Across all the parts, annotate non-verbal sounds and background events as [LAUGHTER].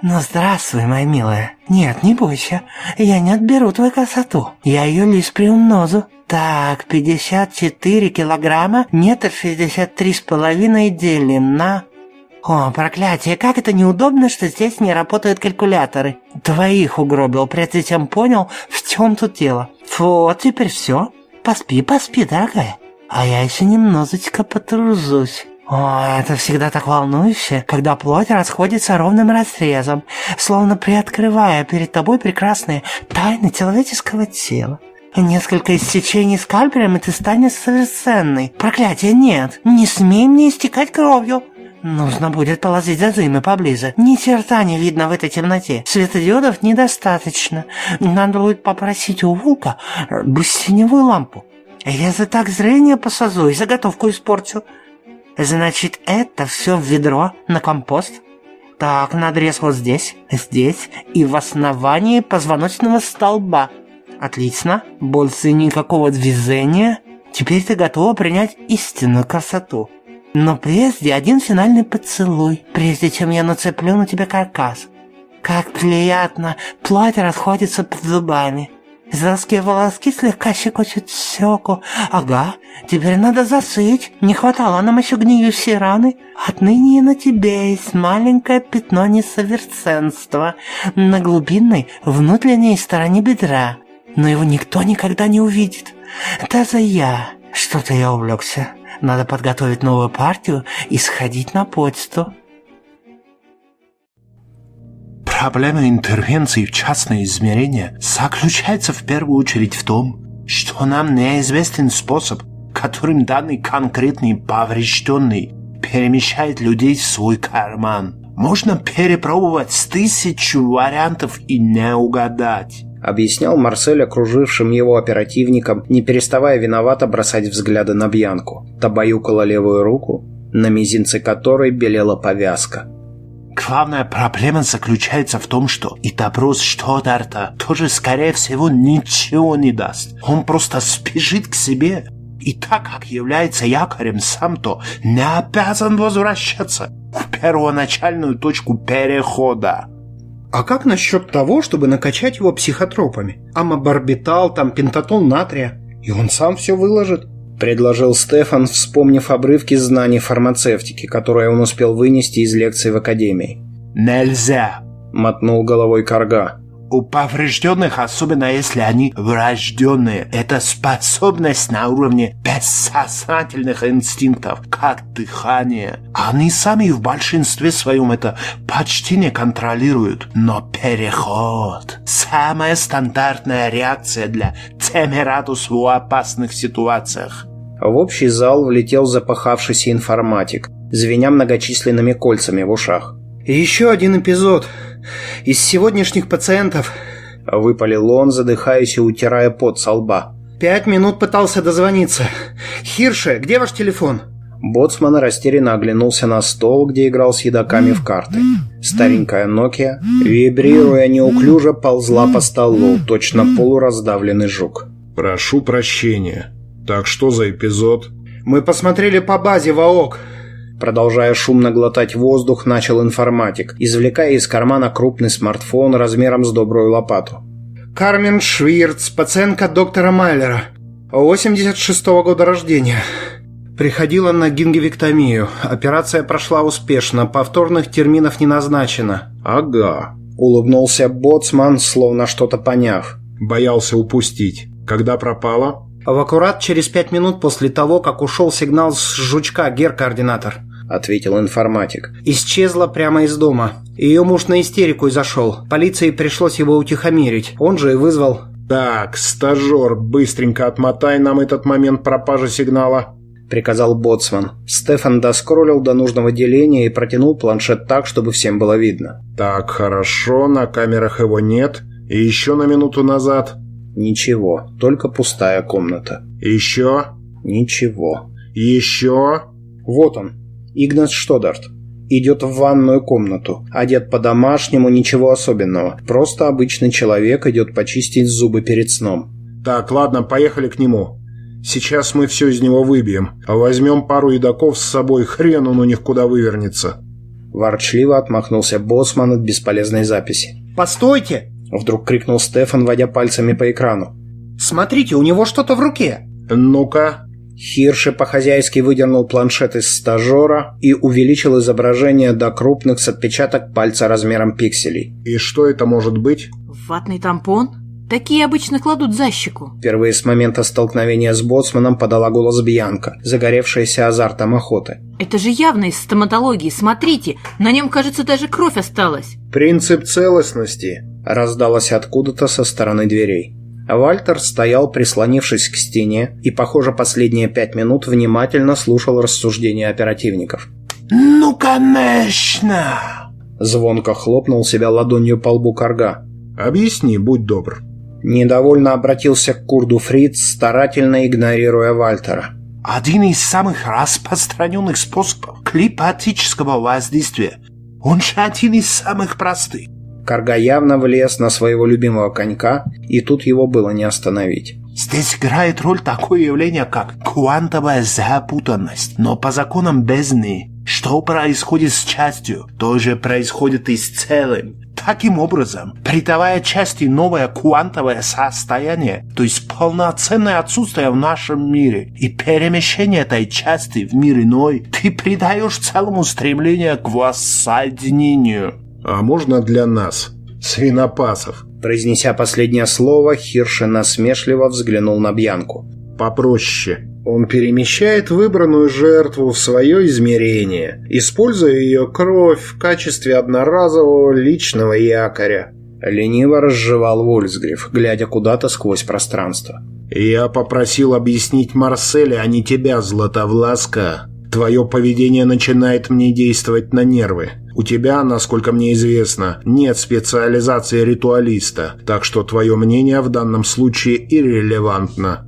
«Ну, здравствуй, моя милая. Нет, не бойся. Я не отберу твою красоту. Я ее лишь приумножу. Так, 54 килограмма, метр шестьдесят три с половиной делим на... О, проклятие, как это неудобно, что здесь не работают калькуляторы. Двоих угробил, прежде чем понял, в чем тут дело. Вот, теперь все. Поспи, поспи, дорогая. А я еще немножечко потружусь. О, это всегда так волнующе, когда плоть расходится ровным разрезом, словно приоткрывая перед тобой прекрасные тайны человеческого тела. Несколько иссечений скальпелем, и ты станешь совершенной. Проклятия нет. Не смей мне истекать кровью. Нужно будет положить зазымы поближе. Ни черта не видно в этой темноте. Светодиодов недостаточно. Надо будет попросить у Вулка быстеневую лампу. Я за так зрение посажу и заготовку испорчу. Значит, это все в ведро на компост? Так, надрез вот здесь, здесь и в основании позвоночного столба. Отлично, больше никакого движения. Теперь ты готова принять истинную красоту. Но прежде один финальный поцелуй, прежде чем я нацеплю на тебя каркас. Как приятно, платье расходится под зубами. Золотые волоски слегка щекочут щеку. Ага, теперь надо засыть. Не хватало нам еще гниющей раны. Отныне на тебе есть маленькое пятно несовершенства на глубинной внутренней стороне бедра. Но его никто никогда не увидит. Даже я. Что-то я увлекся. Надо подготовить новую партию и сходить на почту. Проблема интервенции в частное измерение заключается в первую очередь в том, что нам неизвестен способ, которым данный конкретный поврежденный перемещает людей в свой карман. Можно перепробовать тысячу вариантов и не угадать. Объяснял Марсель окружившим его оперативникам, не переставая виновато бросать взгляды на Бьянку. Та баюкала левую руку, на мизинце которой белела повязка. Главная проблема заключается в том, что и допрос Штодарта тоже, скорее всего, ничего не даст. Он просто спешит к себе. И так как является якорем сам, то не обязан возвращаться в первоначальную точку перехода. А как насчет того, чтобы накачать его психотропами? Амобарбитал, там пентатон натрия. И он сам все выложит. — предложил Стефан, вспомнив обрывки знаний фармацевтики, которые он успел вынести из лекций в академии. «Нельзя!» — мотнул головой Карга. У поврежденных, особенно если они врожденные, это способность на уровне бессознательных инстинктов, как дыхание. Они сами в большинстве своем это почти не контролируют. Но переход – самая стандартная реакция для темератус в опасных ситуациях. В общий зал влетел запахавшийся информатик, звеня многочисленными кольцами в ушах. «Еще один эпизод. Из сегодняшних пациентов...» Выпалил он, задыхаясь и утирая пот со лба. «Пять минут пытался дозвониться. Хирше, где ваш телефон?» Боцман растерянно оглянулся на стол, где играл с едоками в карты. Старенькая Nokia, вибрируя неуклюже, ползла по столу, точно полураздавленный жук. «Прошу прощения. Так что за эпизод?» «Мы посмотрели по базе ВАОК. Продолжая шумно глотать воздух, начал информатик, извлекая из кармана крупный смартфон размером с добрую лопату. «Кармен Швирц, пациентка доктора Майлера, 86-го года рождения. Приходила на гингивектомию. Операция прошла успешно, повторных терминов не назначено». «Ага», — улыбнулся Боцман, словно что-то поняв. «Боялся упустить. Когда пропала?» В аккурат через пять минут после того, как ушел сигнал с жучка, гер-координатор. — ответил информатик. «Исчезла прямо из дома. Ее муж на истерику и зашел. Полиции пришлось его утихомирить. Он же и вызвал...» «Так, стажер, быстренько отмотай нам этот момент пропажи сигнала», — приказал Боцман. Стефан доскроллил до нужного деления и протянул планшет так, чтобы всем было видно. «Так, хорошо, на камерах его нет. И еще на минуту назад...» «Ничего, только пустая комната». «Еще?» «Ничего». «Еще?» «Вот он, Игнат Штодарт. Идет в ванную комнату. Одет по-домашнему, ничего особенного. Просто обычный человек идет почистить зубы перед сном. Так, ладно, поехали к нему. Сейчас мы все из него выбьем. А возьмем пару едоков с собой, хрен он у них куда вывернется. Ворчливо отмахнулся боссман от бесполезной записи. «Постойте!» Вдруг крикнул Стефан, водя пальцами по экрану. «Смотрите, у него что-то в руке!» «Ну-ка!» Хирше по-хозяйски выдернул планшет из стажера и увеличил изображение до крупных с отпечаток пальца размером пикселей. «И что это может быть?» Ватный тампон? Такие обычно кладут за щеку. Впервые с момента столкновения с боцманом подала голос Бьянка, загоревшаяся азартом охоты. Это же явно из стоматологии. Смотрите, на нем, кажется, даже кровь осталась. «Принцип целостности», раздалось откуда-то со стороны дверей. Вальтер стоял, прислонившись к стене, и, похоже, последние пять минут внимательно слушал рассуждения оперативников. «Ну, конечно!» Звонко хлопнул себя ладонью по лбу Карга. «Объясни, будь добр». Недовольно обратился к Курду Фриц, старательно игнорируя Вальтера. Один из самых распространенных способов клипатического воздействия. Он же один из самых простых. Карга явно влез на своего любимого конька, и тут его было не остановить. Здесь играет роль такое явление, как квантовая запутанность. Но по законам бездны, что происходит с частью, то же происходит и с целым. Таким образом, придавая части новое квантовое состояние, то есть полноценное отсутствие в нашем мире и перемещение этой части в мир иной, ты придаешь целому стремление к воссоединению. А можно для нас, свинопасов? Произнеся последнее слово, Хирше насмешливо взглянул на Бьянку. Попроще. Он перемещает выбранную жертву в свое измерение, используя ее кровь в качестве одноразового личного якоря. Лениво разжевал Вольсгриф, глядя куда-то сквозь пространство. «Я попросил объяснить Марселя, а не тебя, Златовласка. Твое поведение начинает мне действовать на нервы. У тебя, насколько мне известно, нет специализации ритуалиста, так что твое мнение в данном случае иррелевантно».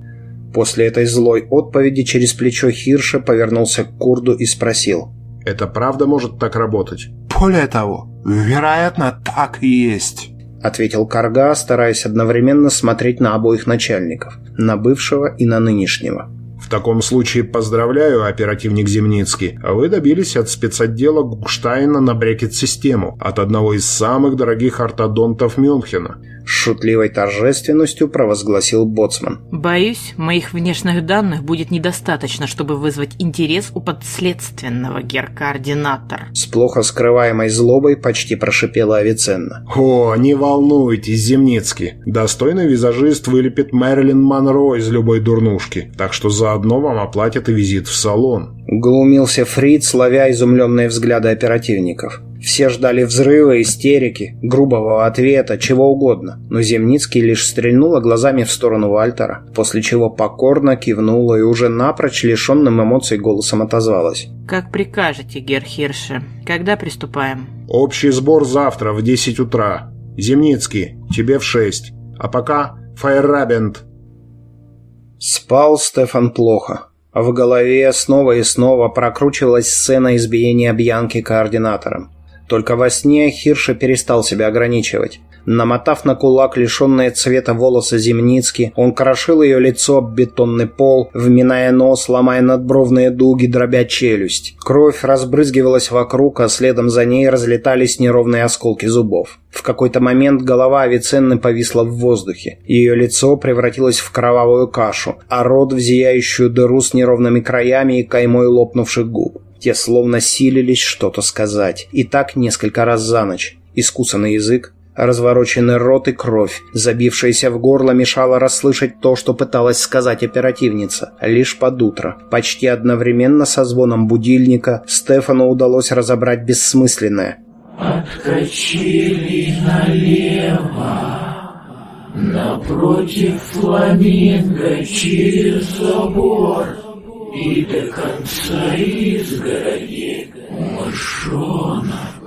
После этой злой отповеди через плечо Хирша повернулся к Курду и спросил. «Это правда может так работать?» «Более того, вероятно, так и есть». — ответил Карга, стараясь одновременно смотреть на обоих начальников, на бывшего и на нынешнего. В таком случае поздравляю, оперативник Земницкий. Вы добились от спецотдела Гукштайна на брекет-систему, от одного из самых дорогих ортодонтов Мюнхена. С шутливой торжественностью провозгласил Боцман. Боюсь, моих внешних данных будет недостаточно, чтобы вызвать интерес у подследственного гер-координатор. С плохо скрываемой злобой почти прошипела Авиценна. О, не волнуйтесь, Земницкий. Достойный визажист вылепит Мэрилин Монро из любой дурнушки, так что заодно вам оплатят и визит в салон. Глумился Фриц, ловя изумленные взгляды оперативников. Все ждали взрыва, истерики, грубого ответа, чего угодно, но Земницкий лишь стрельнула глазами в сторону Вальтера, после чего покорно кивнула и уже напрочь лишенным эмоций голосом отозвалась. «Как прикажете, Герхирше. Когда приступаем?» «Общий сбор завтра в 10 утра. Земницкий, тебе в 6. А пока Файрабент». Спал Стефан плохо. а В голове снова и снова прокручивалась сцена избиения Бьянки координатором. Только во сне Хирша перестал себя ограничивать. Намотав на кулак лишенные цвета волосы Земницки, он крошил ее лицо об бетонный пол, вминая нос, ломая надбровные дуги, дробя челюсть. Кровь разбрызгивалась вокруг, а следом за ней разлетались неровные осколки зубов. В какой-то момент голова Авиценны повисла в воздухе. Ее лицо превратилось в кровавую кашу, а рот в зияющую дыру с неровными краями и каймой лопнувших губ. Те словно силились что-то сказать. И так несколько раз за ночь. Искусанный язык, развороченный рот и кровь, забившаяся в горло, мешала расслышать то, что пыталась сказать оперативница. Лишь под утро, почти одновременно со звоном будильника, Стефану удалось разобрать бессмысленное. «Откачили налево, напротив фламинго через забор» и до конца изгороди мышонок.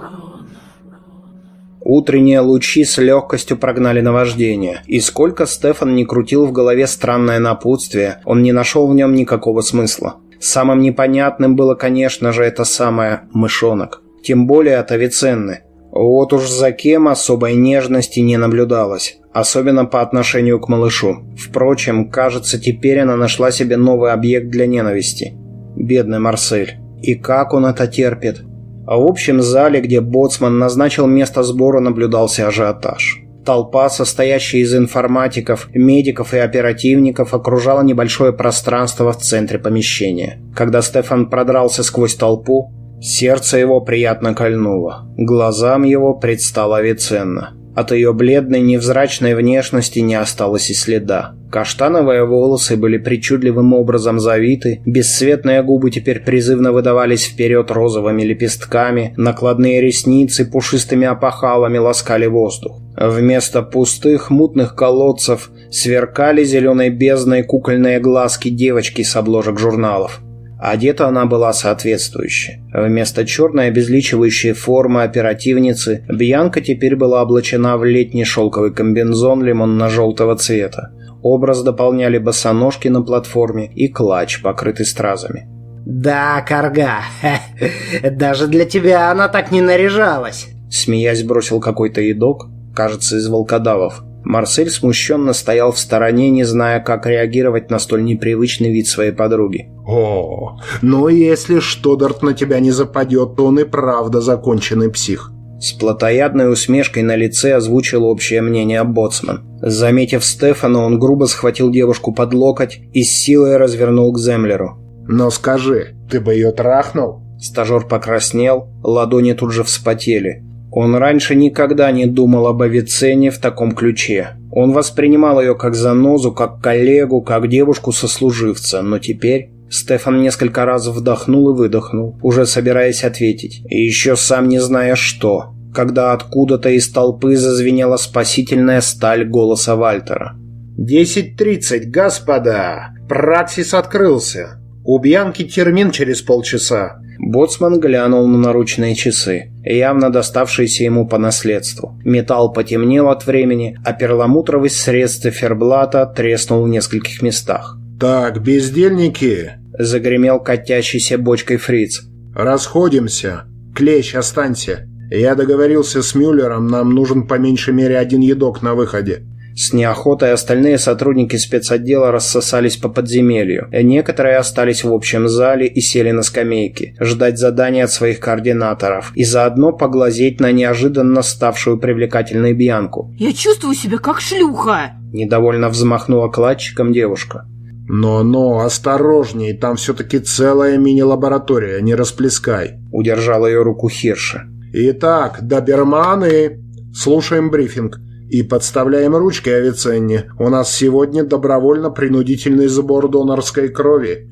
Утренние лучи с легкостью прогнали наваждение, и сколько Стефан не крутил в голове странное напутствие, он не нашел в нем никакого смысла. Самым непонятным было, конечно же, это самое «мышонок». Тем более от Авиценны. Вот уж за кем особой нежности не наблюдалось, особенно по отношению к малышу. Впрочем, кажется, теперь она нашла себе новый объект для ненависти. Бедный Марсель. И как он это терпит? А в общем зале, где боцман назначил место сбора, наблюдался ажиотаж. Толпа, состоящая из информатиков, медиков и оперативников, окружала небольшое пространство в центре помещения. Когда Стефан продрался сквозь толпу, сердце его приятно кольнуло. Глазам его предстала Авиценна. От ее бледной, невзрачной внешности не осталось и следа. Каштановые волосы были причудливым образом завиты, бесцветные губы теперь призывно выдавались вперед розовыми лепестками, накладные ресницы пушистыми опахалами ласкали воздух. Вместо пустых мутных колодцев сверкали зеленой бездной кукольные глазки девочки с обложек журналов. Одета она была соответствующе. Вместо черной обезличивающей формы оперативницы, Бьянка теперь была облачена в летний шелковый комбинзон лимонно-желтого цвета. Образ дополняли босоножки на платформе и клатч, покрытый стразами. «Да, Карга, [LAUGHS] даже для тебя она так не наряжалась!» Смеясь бросил какой-то едок, кажется, из волкодавов. Марсель смущенно стоял в стороне, не зная, как реагировать на столь непривычный вид своей подруги. «О, но если Штодарт на тебя не западет, то он и правда законченный псих». С плотоядной усмешкой на лице озвучил общее мнение Боцман. Заметив Стефана, он грубо схватил девушку под локоть и с силой развернул к Землеру. «Но скажи, ты бы ее трахнул?» Стажер покраснел, ладони тут же вспотели. Он раньше никогда не думал об Авиценне в таком ключе. Он воспринимал ее как занозу, как коллегу, как девушку-сослуживца, но теперь... Стефан несколько раз вдохнул и выдохнул, уже собираясь ответить. И еще сам не зная что, когда откуда-то из толпы зазвенела спасительная сталь голоса Вальтера. «Десять тридцать, господа! Праксис открылся! У Бьянки термин через полчаса. Боцман глянул на наручные часы, явно доставшиеся ему по наследству. Металл потемнел от времени, а перламутровый срез циферблата треснул в нескольких местах. «Так, бездельники!» – загремел катящийся бочкой фриц. «Расходимся. Клещ, останься. Я договорился с Мюллером, нам нужен по меньшей мере один едок на выходе. С неохотой остальные сотрудники спецотдела рассосались по подземелью. Некоторые остались в общем зале и сели на скамейки, ждать задания от своих координаторов и заодно поглазеть на неожиданно ставшую привлекательной Бьянку. «Я чувствую себя как шлюха!» Недовольно взмахнула кладчиком девушка. «Но-но, осторожней, там все-таки целая мини-лаборатория, не расплескай!» Удержал ее руку Хирша. «Итак, доберманы, слушаем брифинг. И подставляем ручки Авиценне. У нас сегодня добровольно-принудительный сбор донорской крови.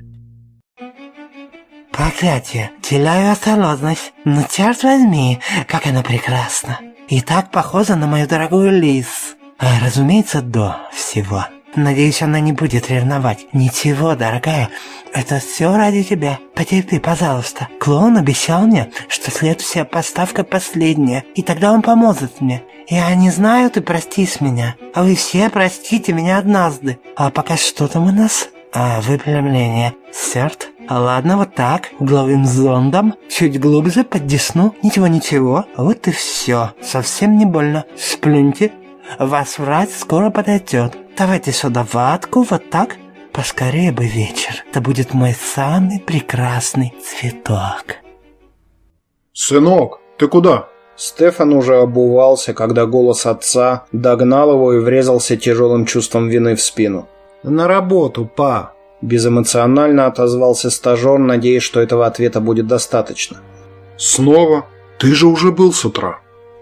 Проклятие, теряю осторожность. Но черт возьми, как она прекрасна. И так похожа на мою дорогую Лиз. А, разумеется, до всего. Надеюсь, она не будет ревновать. Ничего, дорогая, это все ради тебя. Потерпи, пожалуйста. Клоун обещал мне, что следующая поставка последняя, и тогда он поможет мне. Я не знаю, ты простишь меня, а вы все простите меня однажды. А пока что там у нас? А, выпрямление. Серд. Ладно, вот так, угловым зондом, чуть глубже под десну. Ничего-ничего, вот и все. Совсем не больно. Сплюньте. Вас врач скоро подойдет. Давайте сюда ватку, вот так. Поскорее бы вечер. Это будет мой самый прекрасный цветок. Сынок, ты куда? Стефан уже обувался, когда голос отца догнал его и врезался тяжелым чувством вины в спину. «На работу, па!» Безэмоционально отозвался стажер, надеясь, что этого ответа будет достаточно. «Снова? Ты же уже был с утра!»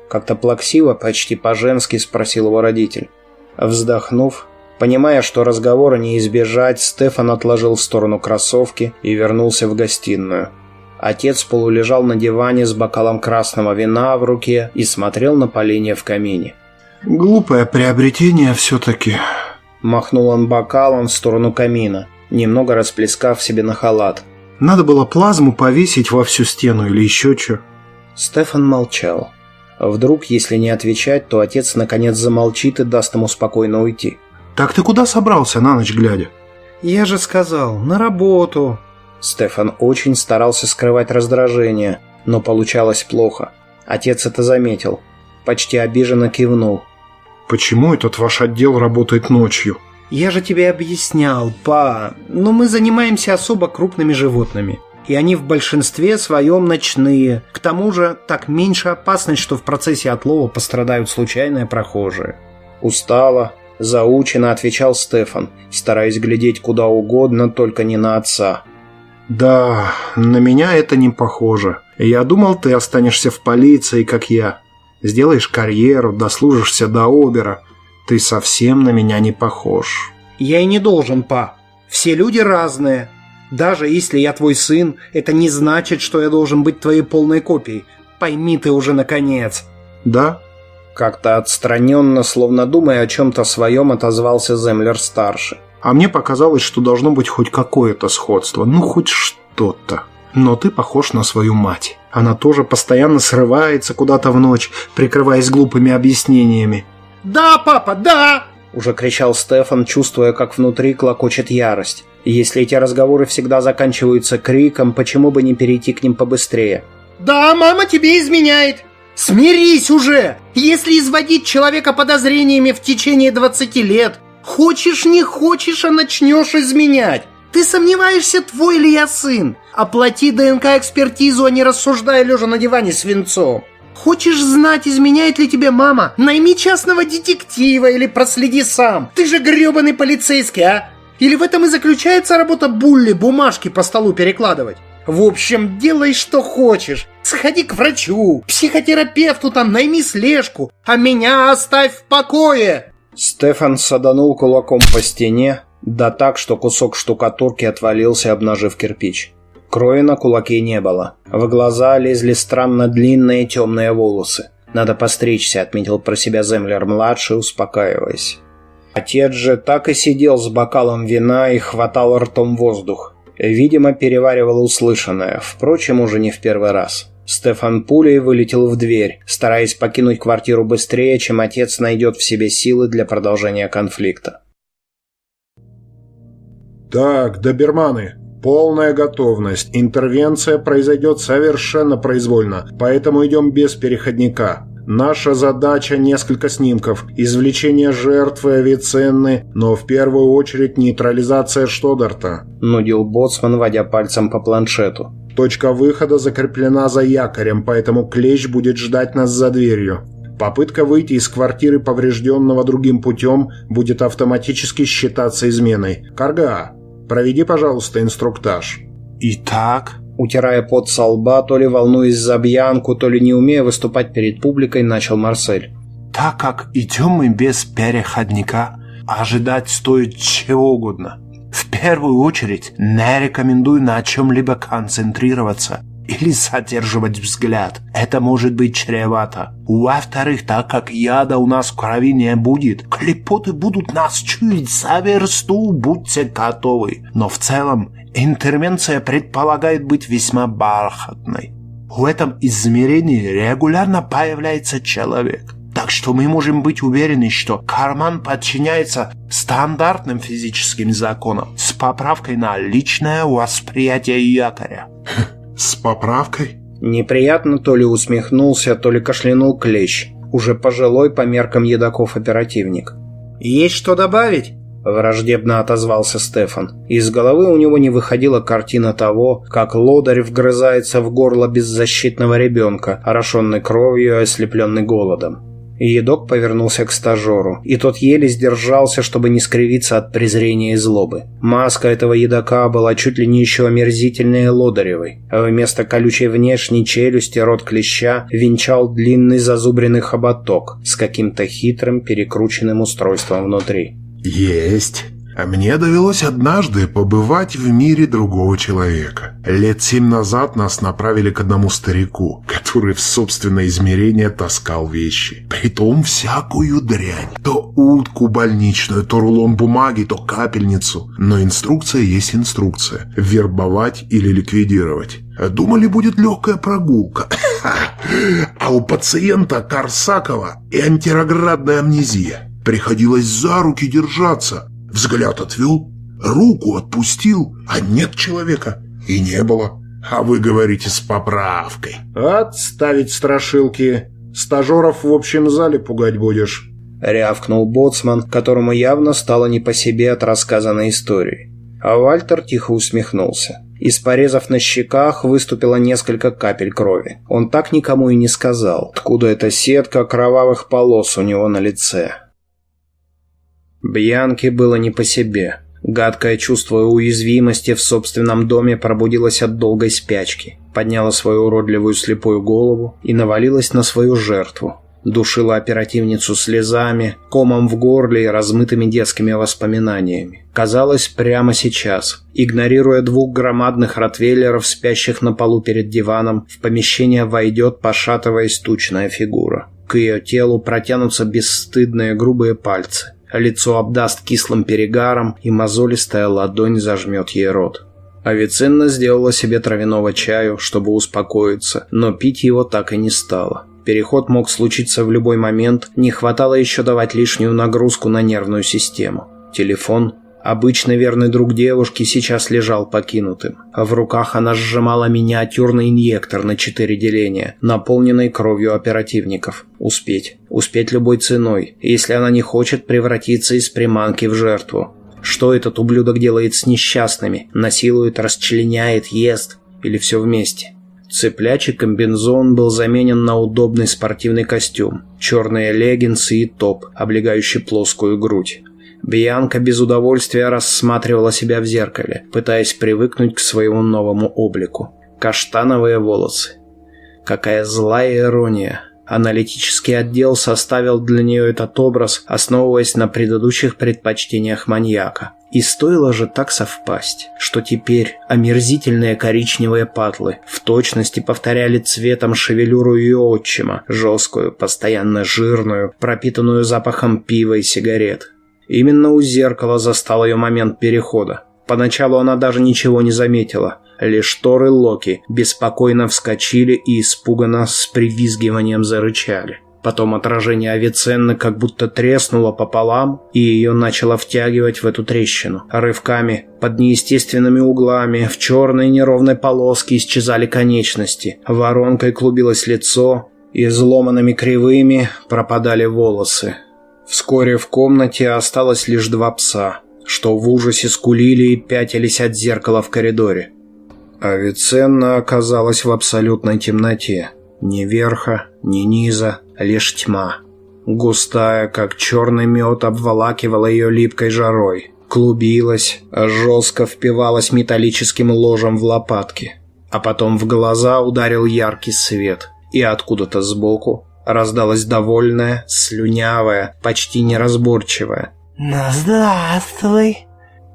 Как-то плаксиво, почти по-женски спросил его родитель. Вздохнув, понимая, что разговора не избежать, Стефан отложил в сторону кроссовки и вернулся в гостиную. Отец полулежал на диване с бокалом красного вина в руке и смотрел на поленья в камине. «Глупое приобретение все-таки», — махнул он бокалом в сторону камина, немного расплескав себе на халат. «Надо было плазму повесить во всю стену или еще что». Стефан молчал. Вдруг, если не отвечать, то отец наконец замолчит и даст ему спокойно уйти. «Так ты куда собрался на ночь глядя?» «Я же сказал, на работу», Стефан очень старался скрывать раздражение, но получалось плохо. Отец это заметил. Почти обиженно кивнул. «Почему этот ваш отдел работает ночью?» «Я же тебе объяснял, па, но мы занимаемся особо крупными животными. И они в большинстве своем ночные. К тому же, так меньше опасность, что в процессе отлова пострадают случайные прохожие. Устало, заучено отвечал Стефан, стараясь глядеть куда угодно, только не на отца. «Да, на меня это не похоже. Я думал, ты останешься в полиции, как я. Сделаешь карьеру, дослужишься до обера. Ты совсем на меня не похож». «Я и не должен, па. Все люди разные. Даже если я твой сын, это не значит, что я должен быть твоей полной копией. Пойми ты уже наконец». «Да?» Как-то отстраненно, словно думая о чем-то своем, отозвался Землер-старший. А мне показалось, что должно быть хоть какое-то сходство, ну хоть что-то. Но ты похож на свою мать. Она тоже постоянно срывается куда-то в ночь, прикрываясь глупыми объяснениями. «Да, папа, да!» Уже кричал Стефан, чувствуя, как внутри клокочет ярость. Если эти разговоры всегда заканчиваются криком, почему бы не перейти к ним побыстрее? «Да, мама тебе изменяет! Смирись уже! Если изводить человека подозрениями в течение 20 лет, хочешь не хочешь, а начнешь изменять. Ты сомневаешься, твой ли я сын? Оплати ДНК-экспертизу, а не рассуждай лежа на диване свинцом. Хочешь знать, изменяет ли тебе мама? Найми частного детектива или проследи сам. Ты же гребаный полицейский, а? Или в этом и заключается работа Булли бумажки по столу перекладывать? В общем, делай что хочешь. Сходи к врачу, психотерапевту там, найми слежку, а меня оставь в покое!» Стефан саданул кулаком по стене, да так, что кусок штукатурки отвалился, обнажив кирпич. Крови на кулаке не было. В глаза лезли странно длинные темные волосы. «Надо постричься», — отметил про себя Землер-младший, успокаиваясь. Отец же так и сидел с бокалом вина и хватал ртом воздух. Видимо, переваривал услышанное, впрочем, уже не в первый раз. Стефан пулей вылетел в дверь, стараясь покинуть квартиру быстрее, чем отец найдет в себе силы для продолжения конфликта. «Так, доберманы, полная готовность. Интервенция произойдет совершенно произвольно, поэтому идем без переходника. Наша задача – несколько снимков, извлечение жертвы Авиценны, но в первую очередь нейтрализация Штодарта. Нудил Боцман, водя пальцем по планшету. Точка выхода закреплена за якорем, поэтому клещ будет ждать нас за дверью. Попытка выйти из квартиры поврежденного другим путем будет автоматически считаться изменой. Карга, проведи, пожалуйста, инструктаж. Итак, Утирая пот со лба, то ли волнуясь за Бьянку, то ли не умея выступать перед публикой, начал Марсель. Так как идем мы без переходника, ожидать стоит чего угодно. В первую очередь, не рекомендую на чем-либо концентрироваться или задерживать взгляд. Это может быть чревато. Во-вторых, так как яда у нас в крови не будет, клепоты будут нас чуять за версту, будьте готовы. Но в целом, интервенция предполагает быть весьма бархатной. В этом измерении регулярно появляется человек. Так что мы можем быть уверены, что карман подчиняется стандартным физическим законам с поправкой на личное восприятие якоря. [LAUGHS] С поправкой? Неприятно то ли усмехнулся, то ли кашлянул клещ, уже пожилой по меркам едоков оперативник. «Есть что добавить?» Враждебно отозвался Стефан. Из головы у него не выходила картина того, как лодырь вгрызается в горло беззащитного ребенка, орошенный кровью и ослепленный голодом. Едок повернулся к стажеру, и тот еле сдержался, чтобы не скривиться от презрения и злобы. Маска этого едока была чуть ли не еще омерзительнее лодыревой, а вместо колючей внешней челюсти рот клеща венчал длинный зазубренный хоботок с каким-то хитрым перекрученным устройством внутри. Есть. А мне довелось однажды побывать в мире другого человека. Лет семь назад нас направили к одному старику, который в собственное измерение таскал вещи. Притом всякую дрянь. То утку больничную, то рулон бумаги, то капельницу. Но инструкция есть инструкция. Вербовать или ликвидировать. Думали, будет легкая прогулка. [COUGHS] А у пациента Корсакова и антироградная амнезия. Приходилось за руки держаться. Взгляд отвел, руку отпустил, а нет человека. И не было. А вы говорите с поправкой. Отставить страшилки. Стажеров в общем зале пугать будешь. Рявкнул боцман, которому явно стало не по себе от рассказанной истории. А Вальтер тихо усмехнулся. Из порезов на щеках выступило несколько капель крови. Он так никому и не сказал, откуда эта сетка кровавых полос у него на лице. Бьянке было не по себе. Гадкое чувство уязвимости в собственном доме пробудилось от долгой спячки, подняло свою уродливую слепую голову и навалилось на свою жертву, Душила оперативницу слезами, комом в горле и размытыми детскими воспоминаниями. Казалось, прямо сейчас, игнорируя двух громадных ротвейлеров, спящих на полу перед диваном, в помещение войдет, пошатываясь, тучная фигура. К ее телу протянутся бесстыдные грубые пальцы. Лицо обдаст кислым перегаром, и мозолистая ладонь зажмет ей рот. Авиценна сделала себе травяного чаю, чтобы успокоиться, но пить его так и не стала. Переход мог случиться в любой момент, не хватало еще давать лишнюю нагрузку на нервную систему. Телефон, обычный верный друг девушки, сейчас лежал покинутым. А в руках она сжимала миниатюрный инъектор на четыре деления, наполненный кровью оперативников. Успеть. Успеть любой ценой, если она не хочет превратиться из приманки в жертву. Что этот ублюдок делает с несчастными? Насилует, расчленяет, ест? Или все вместе? Цеплячий комбинзон был заменен на удобный спортивный костюм, черные леггинсы и топ, облегающий плоскую грудь. Бьянка без удовольствия рассматривала себя в зеркале, пытаясь привыкнуть к своему новому облику. Каштановые волосы. Какая злая ирония. Аналитический отдел составил для нее этот образ, основываясь на предыдущих предпочтениях маньяка. И стоило же так совпасть, что теперь омерзительные коричневые патлы в точности повторяли цветом шевелюру ее отчима, жесткую, постоянно жирную, пропитанную запахом пива и сигарет. Именно у зеркала застал ее момент перехода. Поначалу она даже ничего не заметила. Лишь шторы Локи беспокойно вскочили и испуганно с привизгиванием зарычали. Потом отражение Авиценны как будто треснуло пополам, и ее начало втягивать в эту трещину. Рывками, под неестественными углами, в черной неровной полоске исчезали конечности. Воронкой клубилось лицо, и изломанными кривыми пропадали волосы. Вскоре в комнате осталось лишь два пса, что в ужасе скулили и пятились от зеркала в коридоре. Авиценна оказалась в абсолютной темноте. Ни верха, ни низа, лишь тьма. Густая, как черный мед, обволакивала ее липкой жарой. Клубилась, а жестко впивалась металлическим ложем в лопатки. А потом в глаза ударил яркий свет. И откуда-то сбоку раздалась довольная, слюнявая, почти неразборчивая. «Ну, здравствуй!»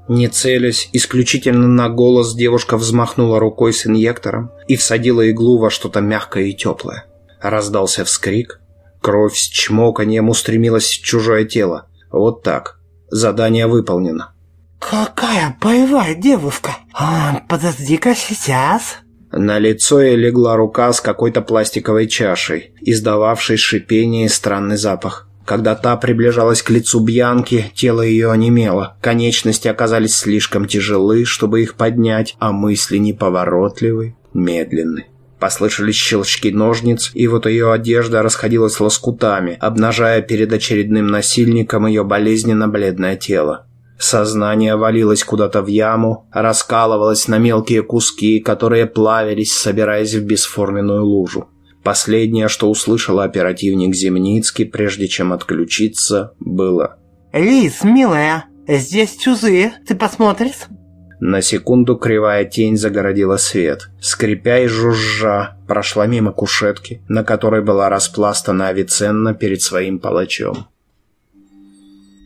Не целясь, исключительно на голос девушка взмахнула рукой с инъектором и всадила иглу во что-то мягкое и теплое. Раздался вскрик. Кровь с чмоканьем устремилась в чужое тело. Вот так. Задание выполнено. «Какая боевая девушка! А, Подожди-ка сейчас!» На лицо ей легла рука с какой-то пластиковой чашей, издававшей шипение и странный запах. Когда та приближалась к лицу Бьянки, тело ее онемело. Конечности оказались слишком тяжелы, чтобы их поднять, а мысли неповоротливы, медленны. Послышались щелчки ножниц, и вот ее одежда расходилась лоскутами, обнажая перед очередным насильником ее болезненно-бледное тело. Сознание валилось куда-то в яму, раскалывалось на мелкие куски, которые плавились, собираясь в бесформенную лужу. Последнее, что услышал оперативник Земницкий, прежде чем отключиться, было «Лиз, милая, здесь чужие, ты посмотришь?» На секунду кривая тень загородила свет. Скрипя и жужжа, прошла мимо кушетки, на которой была распластана Авиценна перед своим палачом.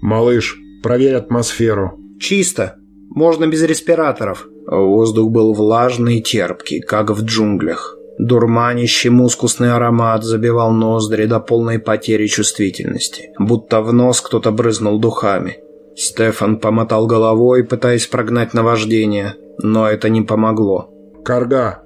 «Малыш, проверь атмосферу». «Чисто. Можно без респираторов». Воздух был влажный и терпкий, как в джунглях. Дурманящий мускусный аромат забивал ноздри до полной потери чувствительности, будто в нос кто-то брызнул духами. Стефан помотал головой, пытаясь прогнать наваждение, но это не помогло. «Карга,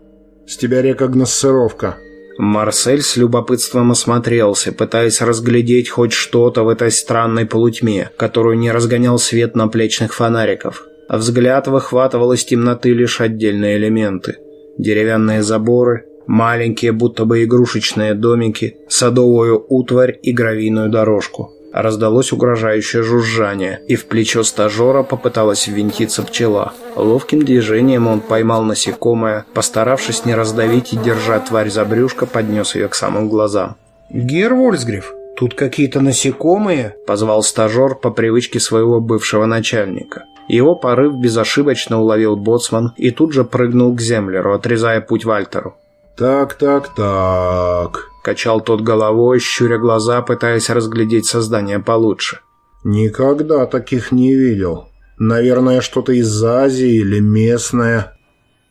с тебя рекогносцировка». Марсель с любопытством осмотрелся, пытаясь разглядеть хоть что-то в этой странной полутьме, которую не разгонял свет наплечных фонариков. А взгляд выхватывал из темноты лишь отдельные элементы. Деревянные заборы, Маленькие, будто бы игрушечные домики, садовую утварь и гравийную дорожку. Раздалось угрожающее жужжание, и в плечо стажера попыталась ввинтиться пчела. Ловким движением он поймал насекомое, постаравшись не раздавить и, держа тварь за брюшко, поднес ее к самым глазам. «Гер Вольсгриф, тут какие-то насекомые?» — позвал стажер по привычке своего бывшего начальника. Его порыв безошибочно уловил боцман и тут же прыгнул к землеру, отрезая путь Вальтеру. «Так, так, так...» — качал тот головой, щуря глаза, пытаясь разглядеть создание получше. «Никогда таких не видел. Наверное, что-то из Азии или местное».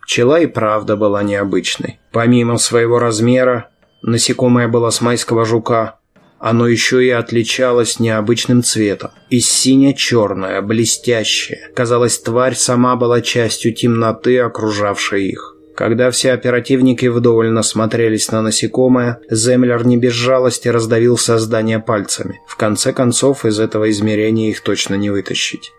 Пчела и правда была необычной. Помимо своего размера, насекомое было с майского жука, оно еще и отличалось необычным цветом. И сине-черное, блестящее. Казалось, тварь сама была частью темноты, окружавшей их. Когда все оперативники вдоволь насмотрелись на насекомое, Землер не без жалости раздавил создание пальцами. В конце концов, из этого измерения их точно не вытащить.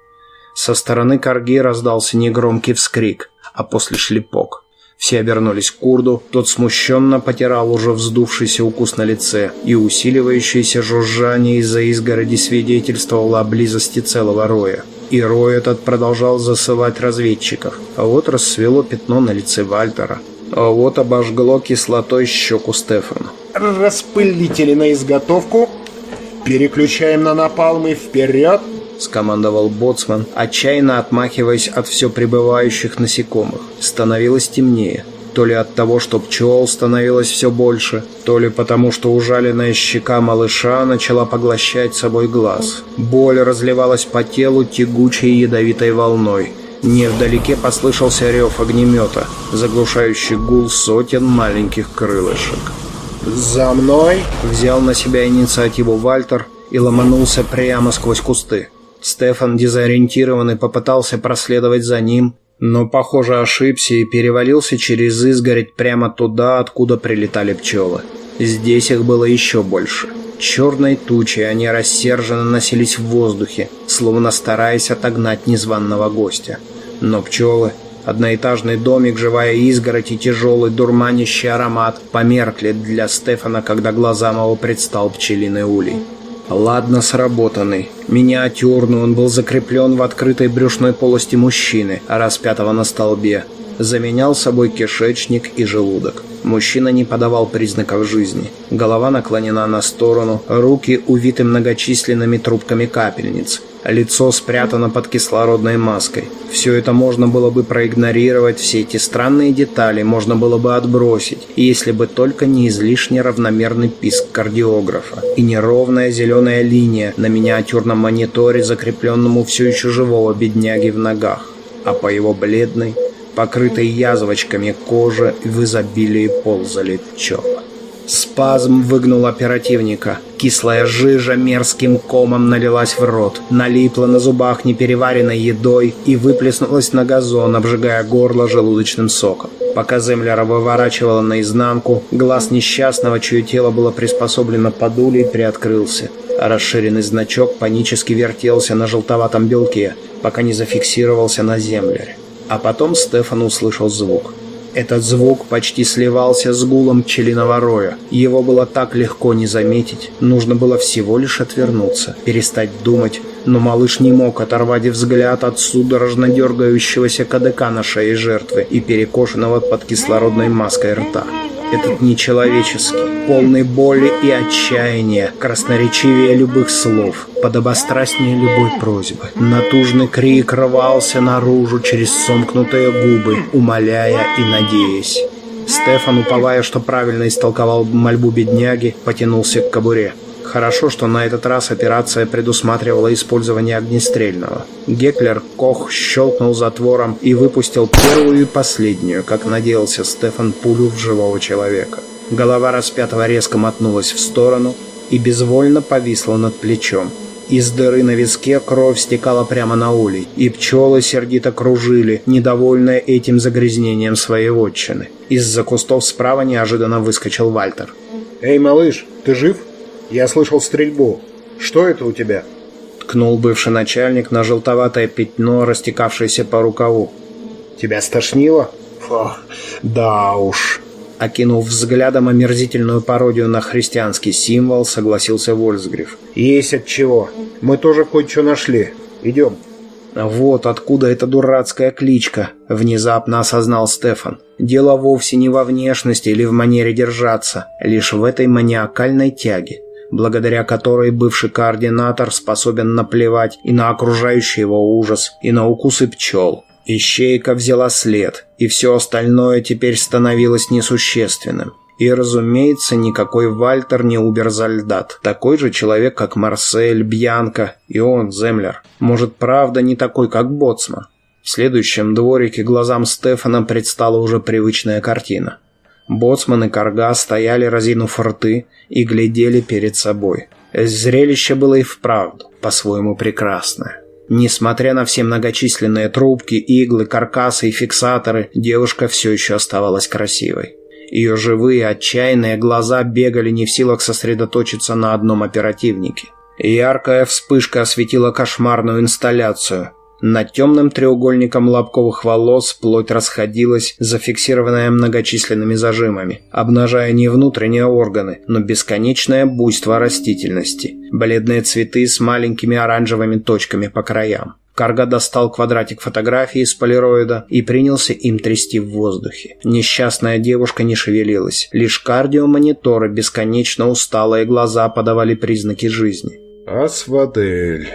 Со стороны корги раздался негромкий вскрик, а после шлепок. Все обернулись к Курду, тот смущенно потирал уже вздувшийся укус на лице, и усиливающееся жужжание из-за изгороди свидетельствовало о близости целого роя. И рой этот продолжал засылать разведчиков, а вот рассвело пятно на лице Вальтера, а вот обожгло кислотой щеку Стефана. «Распылители на изготовку! Переключаем на напалм и вперед!» скомандовал боцман, отчаянно отмахиваясь от все прибывающих насекомых. Становилось темнее. То ли от того, что пчел становилось все больше, то ли потому, что ужаленная щека малыша начала поглощать собой глаз. Боль разливалась по телу тягучей ядовитой волной. Невдалеке послышался рев огнемета, заглушающий гул сотен маленьких крылышек. «За мной!» — взял на себя инициативу Вальтер и ломанулся прямо сквозь кусты. Стефан, дезориентированный, попытался проследовать за ним, но, похоже, ошибся и перевалился через изгородь прямо туда, откуда прилетали пчелы. Здесь их было еще больше. Черной тучей они рассерженно носились в воздухе, словно стараясь отогнать незваного гостя. Но пчелы, одноэтажный домик, живая изгородь и тяжелый дурманящий аромат померкли для Стефана, когда глазам его предстал пчелиный улей. Ладно сработанный. Миниатюрный он был закреплен в открытой брюшной полости мужчины, распятого на столбе. Заменял собой кишечник и желудок. Мужчина не подавал признаков жизни. Голова наклонена на сторону, руки увиты многочисленными трубками капельниц. Лицо спрятано под кислородной маской. Все это можно было бы проигнорировать, все эти странные детали можно было бы отбросить, если бы только не излишне равномерный писк кардиографа и неровная зеленая линия на миниатюрном мониторе, закрепленному все еще живого бедняги в ногах, а по его бледной, покрытой язвочками кожи в изобилии ползали пчелы. Спазм выгнул оперативника. Кислая жижа мерзким комом налилась в рот, налипла на зубах непереваренной едой и выплеснулась на газон, обжигая горло желудочным соком. Пока Землера выворачивала наизнанку, глаз несчастного, чье тело было приспособлено под улей, приоткрылся. Расширенный значок панически вертелся на желтоватом белке, пока не зафиксировался на Землере. А потом Стефан услышал звук. Этот звук почти сливался с гулом пчелиного. Его было так легко не заметить. Нужно было всего лишь отвернуться, перестать думать. Но малыш не мог оторвать взгляд от судорожно дергающегося кадыка на шее жертвы и перекошенного под кислородной маской рта этот нечеловеческий, полный боли и отчаяния, красноречивее любых слов, подобострастнее любой просьбы. Натужный крик рвался наружу через сомкнутые губы, умоляя и надеясь. Стефан, уповая, что правильно истолковал мольбу бедняги, потянулся к кобуре. Хорошо, что на этот раз операция предусматривала использование огнестрельного. Геклер Кох щелкнул затвором и выпустил первую и последнюю, как надеялся Стефан, пулю в живого человека. Голова распятого резко мотнулась в сторону и безвольно повисла над плечом. Из дыры на виске кровь стекала прямо на улей, и пчелы сердито кружили, недовольные этим загрязнением своей вотчины. Из-за кустов справа неожиданно выскочил Вальтер. «Эй, малыш, ты жив?» Я слышал стрельбу. Что это у тебя?» Ткнул бывший начальник на желтоватое пятно, растекавшееся по рукаву. «Тебя стошнило?» Фу, «Да уж». Окинув взглядом омерзительную пародию на христианский символ, согласился Вольсгриф. «Есть от чего. Мы тоже кое-что нашли. Идем». «Вот откуда эта дурацкая кличка», — внезапно осознал Стефан. «Дело вовсе не во внешности или в манере держаться, лишь в этой маниакальной тяге, благодаря которой бывший координатор способен наплевать и на окружающий его ужас, и на укусы пчел. Ищейка взяла след, и все остальное теперь становилось несущественным. И, разумеется, никакой Вальтер не Уберзальдат. Такой же человек, как Марсель, Бьянка и он, Землер. Может, правда, не такой, как Боцман. В следующем дворике глазам Стефана предстала уже привычная картина. Боцман и Карга стояли, разинув рты, и глядели перед собой. Зрелище было и вправду по-своему прекрасное. Несмотря на все многочисленные трубки, иглы, каркасы и фиксаторы, девушка все еще оставалась красивой. Ее живые, отчаянные глаза бегали не в силах сосредоточиться на одном оперативнике. Яркая вспышка осветила кошмарную инсталляцию. Над темным треугольником лобковых волос плоть расходилась, зафиксированная многочисленными зажимами, обнажая не внутренние органы, но бесконечное буйство растительности. Бледные цветы с маленькими оранжевыми точками по краям. Карга достал квадратик фотографии из полироида и принялся им трясти в воздухе. Несчастная девушка не шевелилась. Лишь кардиомониторы, бесконечно усталые глаза подавали признаки жизни. «Асфадель...»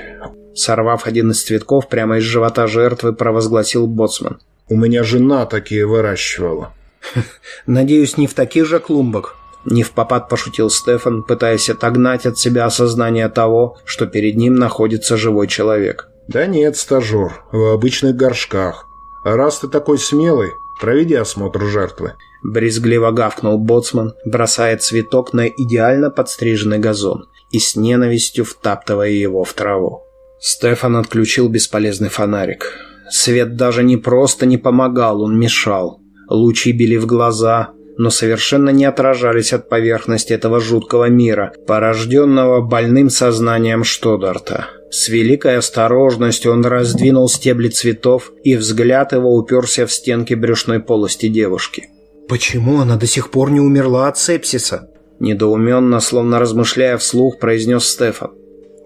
Сорвав один из цветков прямо из живота жертвы, провозгласил Боцман. «У меня жена такие выращивала». [LAUGHS] «Надеюсь, не в таких же клумбах?» Не в попад пошутил Стефан, пытаясь отогнать от себя осознание того, что перед ним находится живой человек. «Да нет, стажер, в обычных горшках. А раз ты такой смелый, проведи осмотр жертвы». Брезгливо гавкнул боцман, бросая цветок на идеально подстриженный газон и с ненавистью втаптывая его в траву. Стефан отключил бесполезный фонарик. Свет даже не просто не помогал, он мешал. Лучи били в глаза, но совершенно не отражались от поверхности этого жуткого мира, порожденного больным сознанием Штодарта. С великой осторожностью он раздвинул стебли цветов, и взгляд его уперся в стенки брюшной полости девушки. «Почему она до сих пор не умерла от сепсиса?» Недоуменно, словно размышляя вслух, произнес Стефан.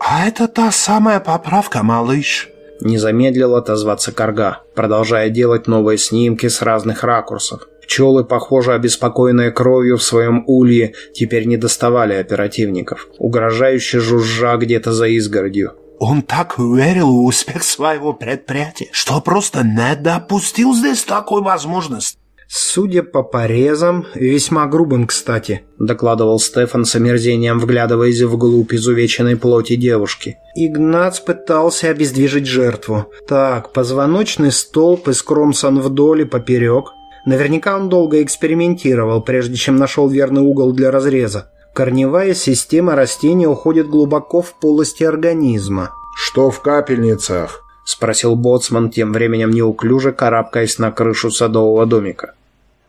«А это та самая поправка, малыш», не замедлил отозваться Карга, продолжая делать новые снимки с разных ракурсов. Пчелы, похоже, обеспокоенные кровью в своем улье, теперь не доставали оперативников, угрожающе жужжа где-то за изгородью. Он так верил в успех своего предприятия, что просто не допустил здесь такой возможности. «Судя по порезам, весьма грубым, кстати», — докладывал Стефан с омерзением, вглядываясь вглубь изувеченной плоти девушки. Игнац пытался обездвижить жертву. Так, позвоночный столб искромсан вдоль и поперек. Наверняка он долго экспериментировал, прежде чем нашел верный угол для разреза. Корневая система растения уходит глубоко в полости организма. «Что в капельницах?» — спросил Боцман, тем временем неуклюже карабкаясь на крышу садового домика.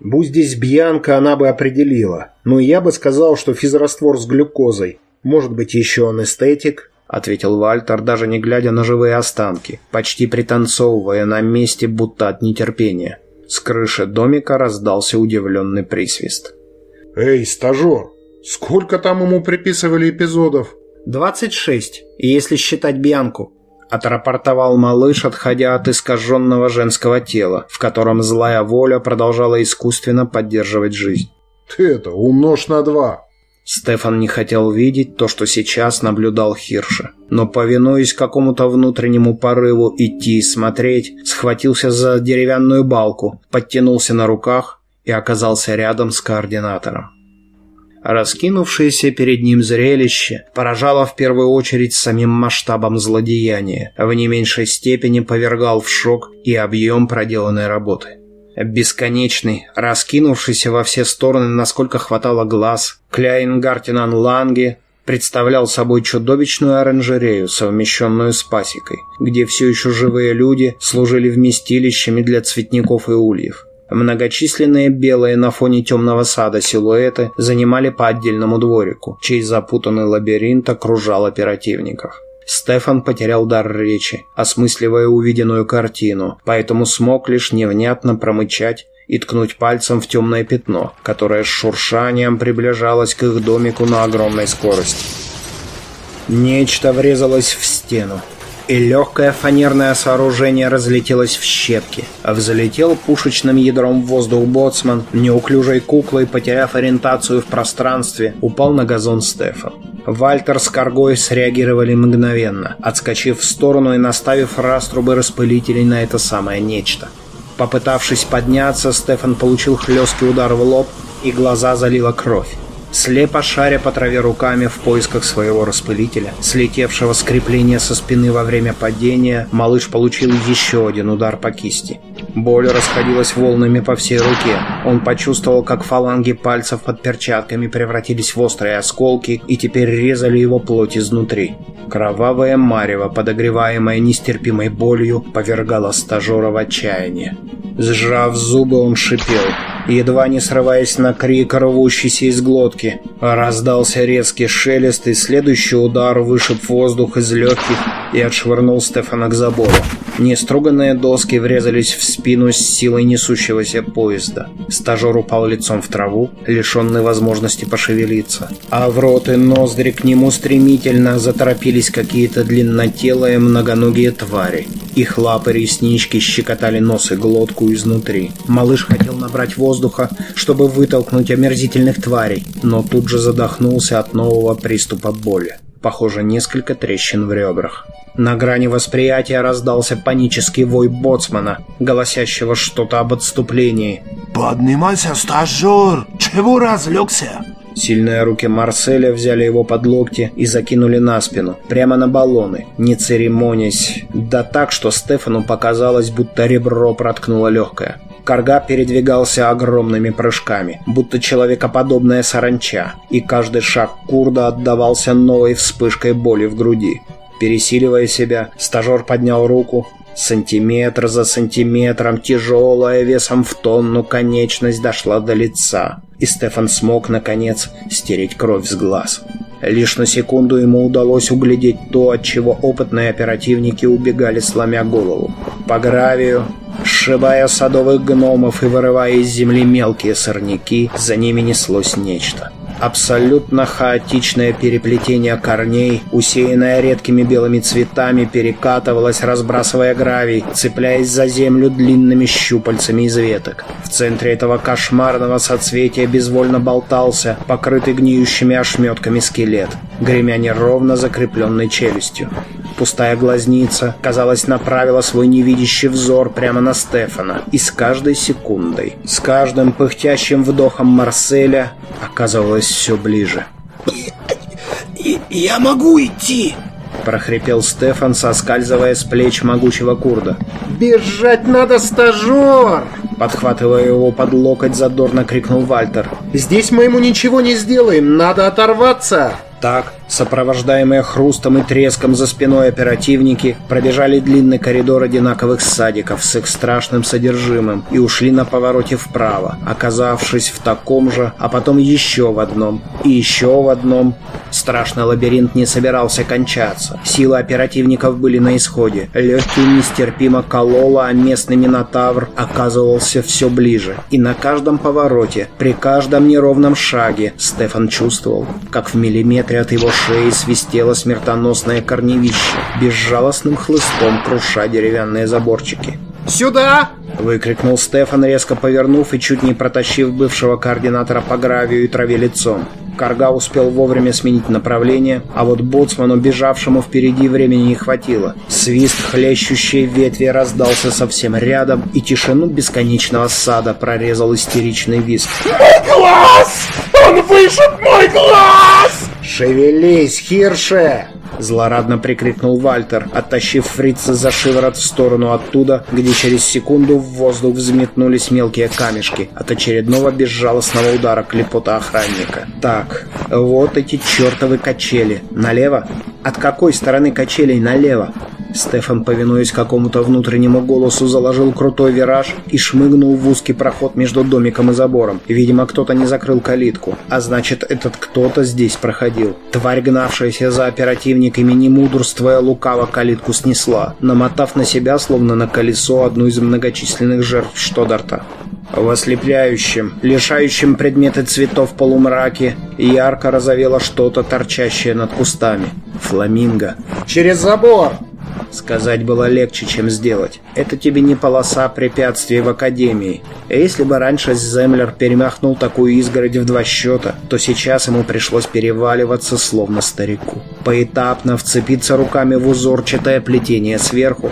Будь здесь Бьянка, она бы определила. Но я бы сказал, что физраствор с глюкозой. Может быть, еще анестетик?» — ответил Вальтер, даже не глядя на живые останки, почти пританцовывая на месте, будто от нетерпения. С крыши домика раздался удивленный присвист. «Эй, стажер, сколько там ему приписывали эпизодов?» «Двадцать шесть, если считать Бьянку», отрапортовал малыш, отходя от искаженного женского тела, в котором злая воля продолжала искусственно поддерживать жизнь. «Ты это, умножь на два!» Стефан не хотел видеть то, что сейчас наблюдал Хирша, но, повинуясь какому-то внутреннему порыву идти и смотреть, схватился за деревянную балку, подтянулся на руках и оказался рядом с координатором. Раскинувшееся перед ним зрелище поражало в первую очередь самим масштабом злодеяния, в не меньшей степени повергал в шок и объем проделанной работы. Бесконечный, раскинувшийся во все стороны, насколько хватало глаз, Кляйнгартенан Ланге представлял собой чудовищную оранжерею, совмещенную с пасекой, где все еще живые люди служили вместилищами для цветников и ульев. Многочисленные белые на фоне темного сада силуэты занимали по отдельному дворику, чей запутанный лабиринт окружал оперативников. Стефан потерял дар речи, осмысливая увиденную картину, поэтому смог лишь невнятно промычать и ткнуть пальцем в темное пятно, которое с шуршанием приближалось к их домику на огромной скорости. Нечто врезалось в стену, и легкое фанерное сооружение разлетелось в щепки, взлетел пушечным ядром в воздух боцман, неуклюжей куклой, потеряв ориентацию в пространстве, упал на газон Стефан. Вальтер с Каргой среагировали мгновенно, отскочив в сторону и наставив раструбы распылителей на это самое нечто. Попытавшись подняться, Стефан получил хлесткий удар в лоб, и глаза залила кровь. Слепо шаря по траве руками в поисках своего распылителя, слетевшего с крепления со спины во время падения, малыш получил еще один удар по кисти. Боль расходилась волнами по всей руке. Он почувствовал, как фаланги пальцев под перчатками превратились в острые осколки и теперь резали его плоть изнутри. Кровавое марево, подогреваемое нестерпимой болью, повергало стажера в отчаяние. Сжав зубы, он шипел, едва не срываясь на крик, рвущийся из глотки. Раздался резкий шелест, и следующий удар вышиб воздух из легких и отшвырнул Стефана к забору. Неструганные доски врезались в спину с силой несущегося поезда. Стажер упал лицом в траву, лишенный возможности пошевелиться. А в рот и ноздри к нему стремительно заторопились какие-то длиннотелые многоногие твари. Их лапы реснички щекотали нос и глотку изнутри. Малыш хотел набрать воздуха, чтобы вытолкнуть омерзительных тварей, но тут же задохнулся от нового приступа боли. Похоже, несколько трещин в ребрах. На грани восприятия раздался панический вой боцмана, голосящего что-то об отступлении. «Поднимайся, стажер! Чего разлегся?» Сильные руки Марселя взяли его под локти и закинули на спину, прямо на баллоны, не церемонясь, да так, что Стефану показалось, будто ребро проткнуло легкое. Карга передвигался огромными прыжками, будто человекоподобная саранча, и каждый шаг курда отдавался новой вспышкой боли в груди. Пересиливая себя, стажер поднял руку. Сантиметр за сантиметром, тяжелая, весом в тонну, конечность дошла до лица. И Стефан смог, наконец, стереть кровь с глаз. Лишь на секунду ему удалось углядеть то, от чего опытные оперативники убегали, сломя голову. По гравию, сшибая садовых гномов и вырывая из земли мелкие сорняки, за ними неслось нечто. Абсолютно хаотичное переплетение корней, усеянное редкими белыми цветами, перекатывалось, разбрасывая гравий, цепляясь за землю длинными щупальцами из веток. В центре этого кошмарного соцветия безвольно болтался, покрытый гниющими ошметками скелет, гремя неровно закрепленной челюстью. Пустая глазница, казалось, направила свой невидящий взор прямо на Стефана. И с каждой секундой, с каждым пыхтящим вдохом Марселя оказывалось все ближе. «Я могу идти!» — прохрипел Стефан, соскальзывая с плеч могучего курда. «Бежать надо, стажер!» Подхватывая его под локоть, задорно крикнул Вальтер. «Здесь мы ему ничего не сделаем, надо оторваться!» Так, сопровождаемые хрустом и треском за спиной оперативники, пробежали длинный коридор одинаковых садиков с их страшным содержимым и ушли на повороте вправо, оказавшись в таком же, а потом еще в одном, и еще в одном. Страшный лабиринт не собирался кончаться. Силы оперативников были на исходе. Легкий нестерпимо кололо, а местный Минотавр оказывался все ближе. И на каждом повороте, при каждом неровном шаге, Стефан чувствовал, как в миллиметре от его шеи свистело смертоносное корневище, безжалостным хлыстом круша деревянные заборчики. «Сюда!» — выкрикнул Стефан, резко повернув и чуть не протащив бывшего координатора по гравию и траве лицом. Карга успел вовремя сменить направление, а вот боцману, бежавшему впереди, времени не хватило. Свист хлещущей ветви раздался совсем рядом, и тишину бесконечного сада прорезал истеричный визг. «Мой глаз! Он вышиб мой глаз!» «Шевелись, Хирше!» Злорадно прикрикнул Вальтер, оттащив фрица за шиворот в сторону оттуда, где через секунду в воздух взметнулись мелкие камешки от очередного безжалостного удара клепота охранника. Так, вот эти чертовы качели. Налево? От какой стороны качелей налево? Стефан, повинуясь какому-то внутреннему голосу, заложил крутой вираж и шмыгнул в узкий проход между домиком и забором. Видимо, кто-то не закрыл калитку, а значит, этот кто-то здесь проходил. Тварь, гнавшаяся за оперативниками, не мудрствуя, лукаво калитку снесла, намотав на себя, словно на колесо, одну из многочисленных жертв Штодарта. В ослепляющем, лишающем предметы цветов полумраке ярко разовело что-то, торчащее над кустами. Фламинго. «Через забор!» Сказать было легче, чем сделать. Это тебе не полоса препятствий в Академии. А если бы раньше Землер перемахнул такую изгородь в два счета, то сейчас ему пришлось переваливаться, словно старику. Поэтапно вцепиться руками в узорчатое плетение сверху,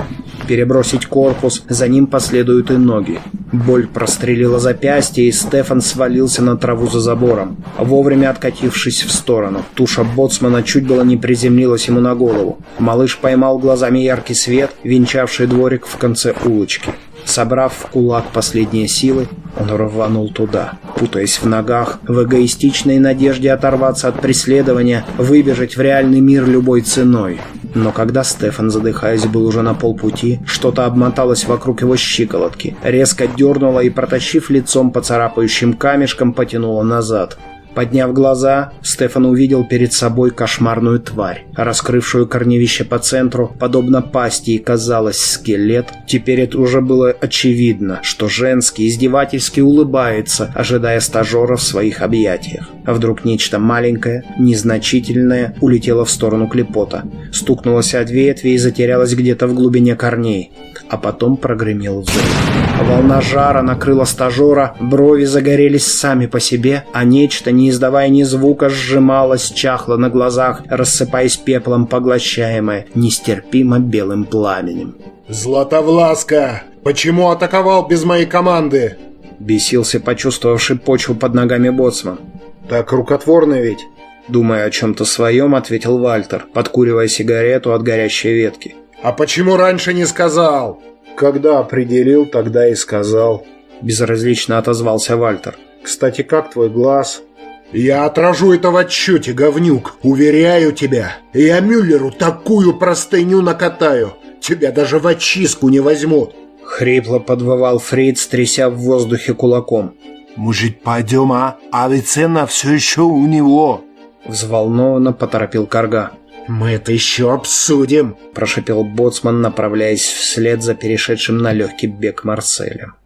перебросить корпус, за ним последуют и ноги. Боль прострелила запястье, и Стефан свалился на траву за забором, вовремя откатившись в сторону. Туша боцмана чуть было не приземлилась ему на голову. Малыш поймал глазами яркий свет, венчавший дворик в конце улочки. Собрав в кулак последние силы, он рванул туда, путаясь в ногах, в эгоистичной надежде оторваться от преследования, выбежать в реальный мир любой ценой. Но когда Стефан, задыхаясь, был уже на полпути, что-то обмоталось вокруг его щиколотки, резко дернуло и, протащив лицом по царапающим камешкам, потянуло назад. Подняв глаза, Стефан увидел перед собой кошмарную тварь, раскрывшую корневище по центру, подобно пасти и казалось скелет. Теперь это уже было очевидно, что женский издевательски улыбается, ожидая стажера в своих объятиях. А вдруг нечто маленькое, незначительное улетело в сторону клепота, стукнулось от ветви и затерялось где-то в глубине корней, а потом прогремел взрыв. Волна жара накрыла стажера, брови загорелись сами по себе, а нечто, не издавая ни звука, сжималось, чахло на глазах, рассыпаясь пеплом, поглощаемое нестерпимо белым пламенем. «Златовласка! Почему атаковал без моей команды?» Бесился почувствовавший почву под ногами боцман. «Так рукотворно ведь?» Думая о чем-то своем, ответил Вальтер, подкуривая сигарету от горящей ветки. «А почему раньше не сказал?» «Когда определил, тогда и сказал», — безразлично отозвался Вальтер. «Кстати, как твой глаз?» «Я отражу это в отчете, говнюк, уверяю тебя. Я Мюллеру такую простыню накатаю, тебя даже в очистку не возьмут». Хрипло подвывал Фриц, тряся в воздухе кулаком. «Может, пойдем, а? Авиценна все еще у него!» Взволнованно поторопил Карга. «Мы это еще обсудим», – прошипел Боцман, направляясь вслед за перешедшим на легкий бег Марселем.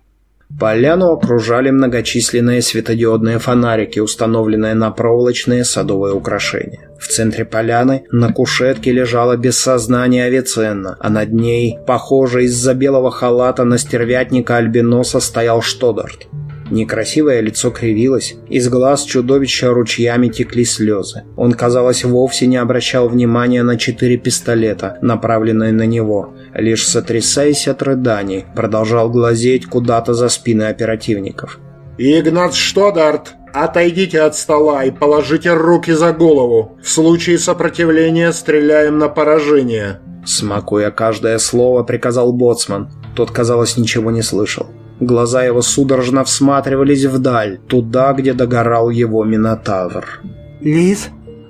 Поляну окружали многочисленные светодиодные фонарики, установленные на проволочные садовые украшения. В центре поляны на кушетке лежала без сознания Авиценна, а над ней, похоже из-за белого халата на стервятника альбиноса, стоял Штодарт. Некрасивое лицо кривилось, из глаз чудовища ручьями текли слезы. Он, казалось, вовсе не обращал внимания на четыре пистолета, направленные на него. Лишь сотрясаясь от рыданий, продолжал глазеть куда-то за спины оперативников. «Игнат Штодарт, отойдите от стола и положите руки за голову. В случае сопротивления стреляем на поражение». Смакуя каждое слово, приказал Боцман. Тот, казалось, ничего не слышал. Глаза его судорожно всматривались вдаль, туда, где догорал его Минотавр. «Лиз,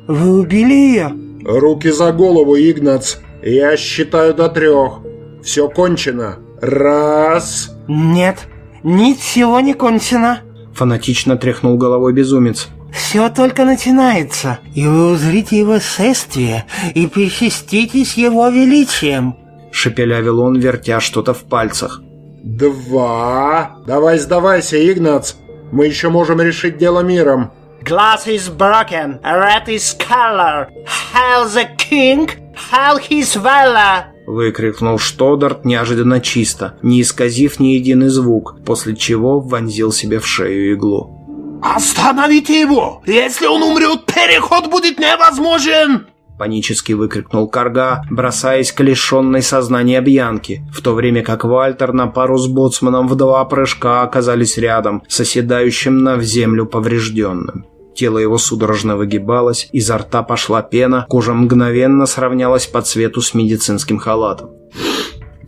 вы убили ее?» «Руки за голову, Игнац. Я считаю до трех. Все кончено. Раз...» «Нет, ничего не кончено!» Фанатично тряхнул головой безумец. «Все только начинается, и вы узрите его шествие и причаститесь его величием!» Шепелявил он, вертя что-то в пальцах. «Два. Давай сдавайся, Игнац. Мы еще можем решить дело миром». Glass is broken, red is color. Hail the king, hail his valor. Выкрикнул Штодарт неожиданно чисто, не исказив ни единый звук, после чего вонзил себе в шею иглу. «Остановите его! Если он умрет, переход будет невозможен!» Панически выкрикнул Карга, бросаясь к лишенной сознания Бьянки, в то время как Вальтер на пару с боцманом в два прыжка оказались рядом, соседающим на в землю поврежденным. Тело его судорожно выгибалось, изо рта пошла пена, кожа мгновенно сравнялась по цвету с медицинским халатом.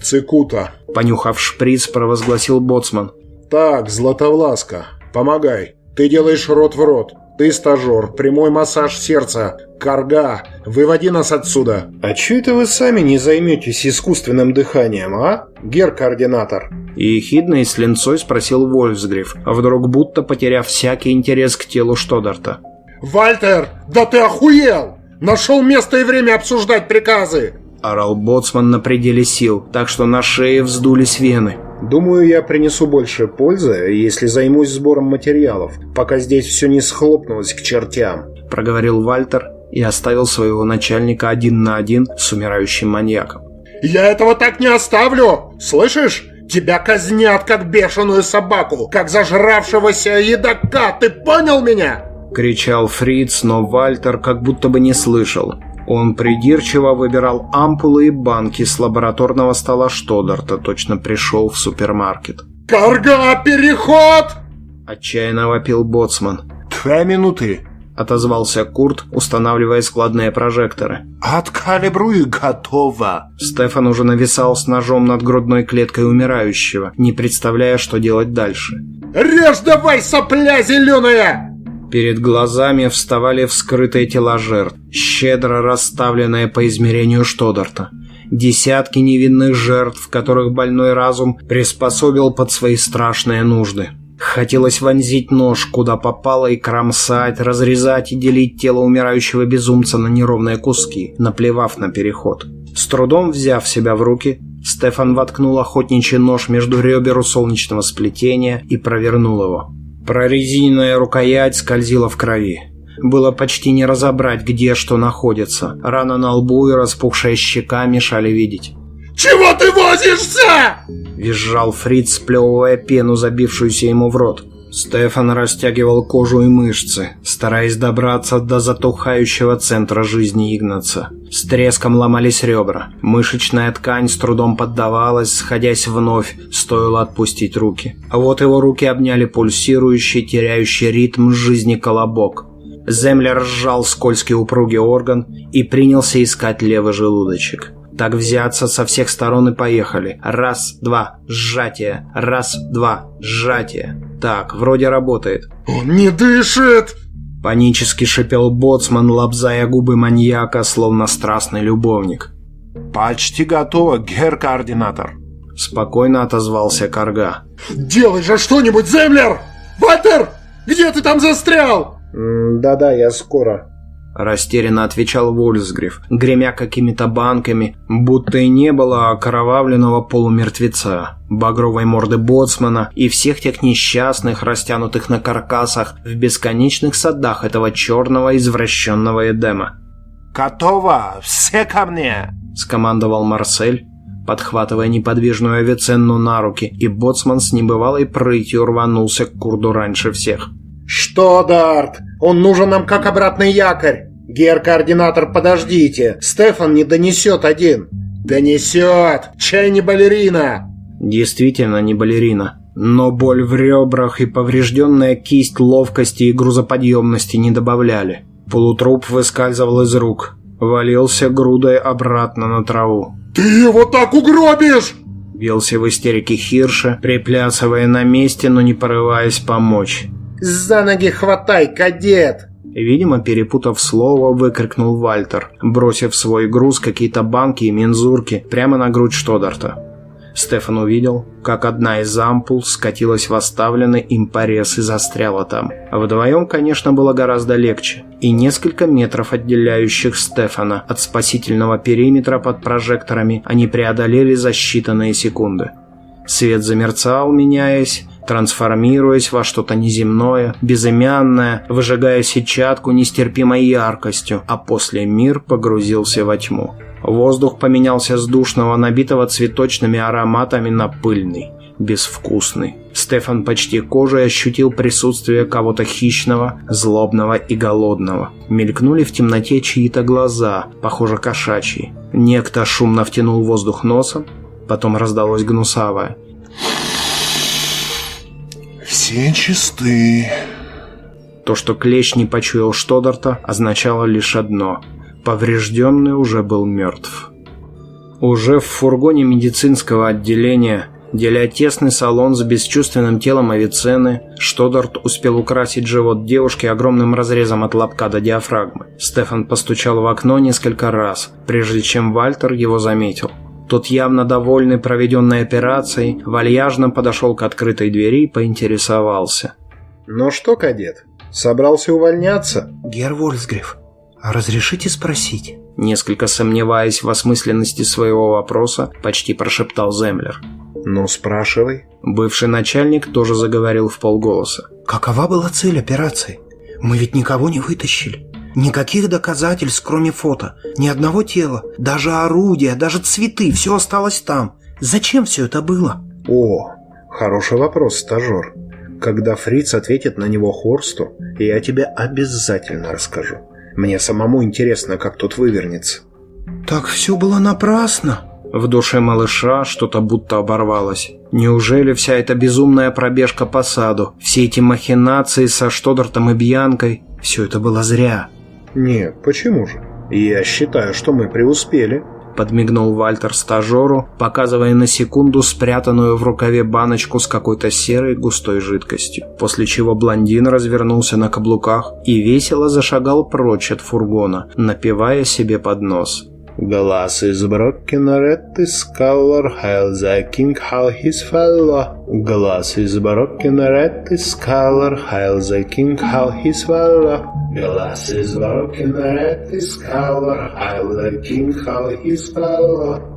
«Цикута!» Понюхав шприц, провозгласил боцман. «Так, Златовласка, помогай. Ты делаешь рот в рот. Ты стажер, прямой массаж сердца. Карга, выводи нас отсюда. А чё это вы сами не займетесь искусственным дыханием, а, гер-координатор? И ехидно и с ленцой спросил Вольфсгриф, вдруг будто потеряв всякий интерес к телу Штодарта. «Вальтер, да ты охуел! Нашел место и время обсуждать приказы!» Орал боцман на пределе сил, так что на шее вздулись вены. «Думаю, я принесу больше пользы, если займусь сбором материалов, пока здесь все не схлопнулось к чертям», — проговорил Вальтер и оставил своего начальника один на один с умирающим маньяком. «Я этого так не оставлю! Слышишь? Тебя казнят, как бешеную собаку, как зажравшегося едока, ты понял меня?» Кричал Фриц, но Вальтер как будто бы не слышал. Он придирчиво выбирал ампулы и банки с лабораторного стола Штодарта, точно пришел в супермаркет. «Карга, переход!» Отчаянно вопил боцман. «Две минуты!» Отозвался Курт, устанавливая складные прожекторы. «Откалибрую, готово!» Стефан уже нависал с ножом над грудной клеткой умирающего, не представляя, что делать дальше. «Режь давай, сопля зеленая!» Перед глазами вставали вскрытые тела жертв, щедро расставленные по измерению Штодарта. Десятки невинных жертв, которых больной разум приспособил под свои страшные нужды. Хотелось вонзить нож, куда попало, и кромсать, разрезать и делить тело умирающего безумца на неровные куски, наплевав на переход. С трудом взяв себя в руки, Стефан воткнул охотничий нож между ребер у солнечного сплетения и провернул его. Прорезиненная рукоять скользила в крови. Было почти не разобрать, где что находится. Рана на лбу и распухшая щека мешали видеть. «Чего ты возишься?» Визжал Фриц, сплевывая пену, забившуюся ему в рот. Стефан растягивал кожу и мышцы, стараясь добраться до затухающего центра жизни Игнаца. С треском ломались ребра. Мышечная ткань с трудом поддавалась, сходясь вновь, стоило отпустить руки. А вот его руки обняли пульсирующий, теряющий ритм жизни колобок. Землер сжал скользкий упругий орган и принялся искать левый желудочек. Так взяться со всех сторон и поехали. Раз, два, сжатие. Раз, два, сжатие. Так, вроде работает. «Он не дышит!» Панически шипел боцман, лобзая губы маньяка, словно страстный любовник. «Почти готово, гер-координатор!» Спокойно отозвался Карга. «Делай же что-нибудь, Землер! Вальтер, где ты там застрял?» «Да-да, я скоро», Растерянно отвечал Вольсгриф, гремя какими-то банками, будто и не было окровавленного полумертвеца, багровой морды боцмана и всех тех несчастных, растянутых на каркасах в бесконечных садах этого черного извращенного Эдема. «Готово! Все ко мне!» – скомандовал Марсель, подхватывая неподвижную Авиценну на руки, и боцман с небывалой прытью рванулся к Курду раньше всех. «Что, Дарт? Он нужен нам как обратный якорь!» «Гер-координатор, подождите! Стефан не донесет один!» «Донесет! Чай не балерина!» Действительно не балерина. Но боль в ребрах и поврежденная кисть ловкости и грузоподъемности не добавляли. Полутруп выскальзывал из рук. Валился грудой обратно на траву. «Ты его так угробишь!» Бился в истерике Хирша, приплясывая на месте, но не порываясь помочь. «За ноги хватай, кадет!» Видимо, перепутав слово, выкрикнул Вальтер, бросив свой груз какие-то банки и мензурки прямо на грудь Штодарта. Стефан увидел, как одна из ампул скатилась в оставленный им порез и застряла там. Вдвоем, конечно, было гораздо легче, и несколько метров отделяющих Стефана от спасительного периметра под прожекторами они преодолели за считанные секунды. Свет замерцал, меняясь, трансформируясь во что-то неземное, безымянное, выжигая сетчатку нестерпимой яркостью, а после мир погрузился во тьму. Воздух поменялся с душного, набитого цветочными ароматами на пыльный, безвкусный. Стефан почти кожей ощутил присутствие кого-то хищного, злобного и голодного. Мелькнули в темноте чьи-то глаза, похоже кошачьи. Некто шумно втянул воздух носом, потом раздалось гнусавое. «Все чисты». То, что Клещ не почуял Штодарта, означало лишь одно – поврежденный уже был мертв. Уже в фургоне медицинского отделения Деля тесный салон с бесчувственным телом Авиценны, Штодарт успел украсить живот девушки огромным разрезом от лобка до диафрагмы. Стефан постучал в окно несколько раз, прежде чем Вальтер его заметил. Тот, явно довольный проведенной операцией, вальяжно подошел к открытой двери и поинтересовался. «Ну что, кадет, собрался увольняться?» «Гер Вольсгриф, а разрешите спросить?» Несколько сомневаясь в осмысленности своего вопроса, почти прошептал Землер. «Ну, спрашивай». Бывший начальник тоже заговорил в полголоса. «Какова была цель операции? Мы ведь никого не вытащили. Никаких доказательств, кроме фото. Ни одного тела. Даже орудия, даже цветы. Все осталось там. Зачем все это было?» «О, хороший вопрос, стажер. Когда Фриц ответит на него Хорсту, я тебе обязательно расскажу. Мне самому интересно, как тут вывернется». «Так все было напрасно», в душе малыша что-то будто оборвалось. Неужели вся эта безумная пробежка по саду, все эти махинации со Штодартом и Бьянкой, все это было зря? Нет, почему же? Я считаю, что мы преуспели. Подмигнул Вальтер стажеру, показывая на секунду спрятанную в рукаве баночку с какой-то серой густой жидкостью. После чего блондин развернулся на каблуках и весело зашагал прочь от фургона, напевая себе под нос. Galas is broken. Red is color, hail the king, hail his fellow. broken red is color, hail the king, hail his fellow. broken red is color, hail the king, hail his fellow.